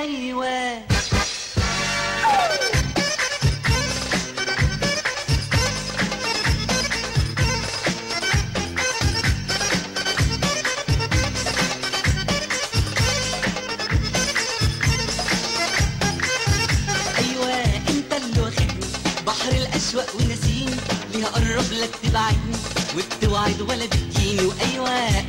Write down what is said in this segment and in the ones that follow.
أيوه. أيوه أنت اللي واخدني. بحر الاشواق ونسيني. ليه اقرب لك تبعدني وبتوعد ولا بتجيني. وأيوة.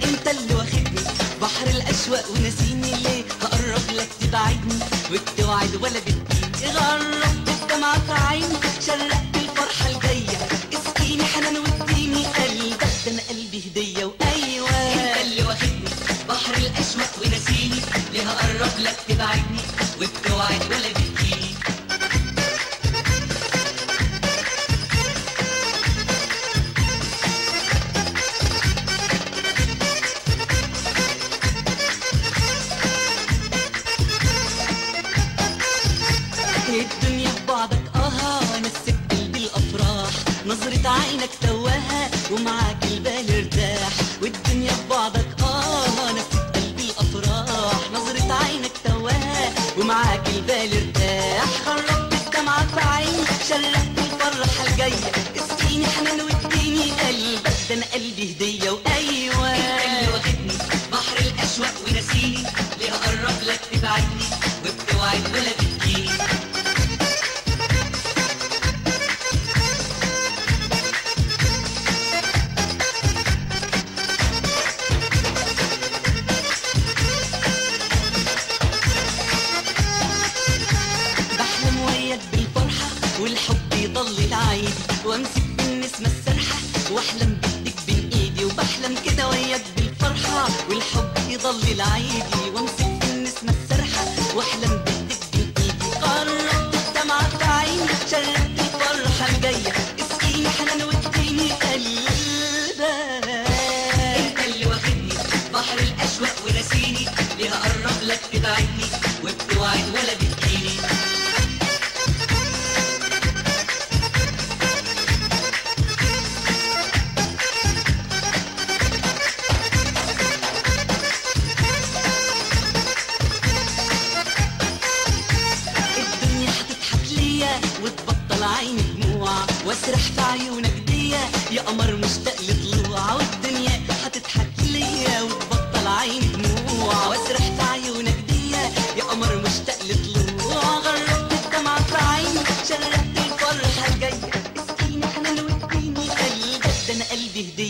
اسقيني حنان واديني قلبك ده أنا قلبي هدية وأيوة. انت اللي واخدني. بحر الاشواق تبعدني. ولا بتجيني نظرة عينك توها ومعاك البال ارتاح والدنيا في بعضك آه نسيت قلبي الأفراح. نظرة عينك توها ومعاك البال ارتاح. خرجت الدمعة في عيني الفرحة الجاية اسقيني حنان واديني قلبك ده أنا قلبي هدية. يضل عايدي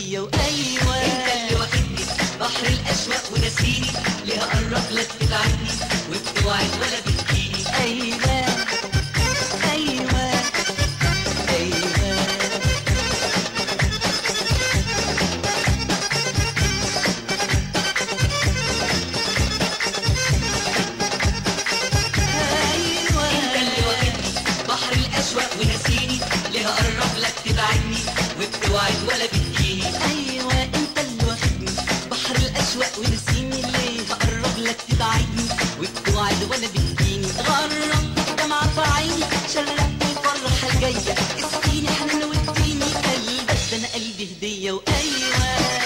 هدية وأيوة. انت اللي واخدني بحر الاشواق ونسيني. ليه هقرب لك تبعدني وبتوعد ولا بتجيني الجاية اسقيني حنان واديني قلبك. ده أنا قلبي هدية وأيوة.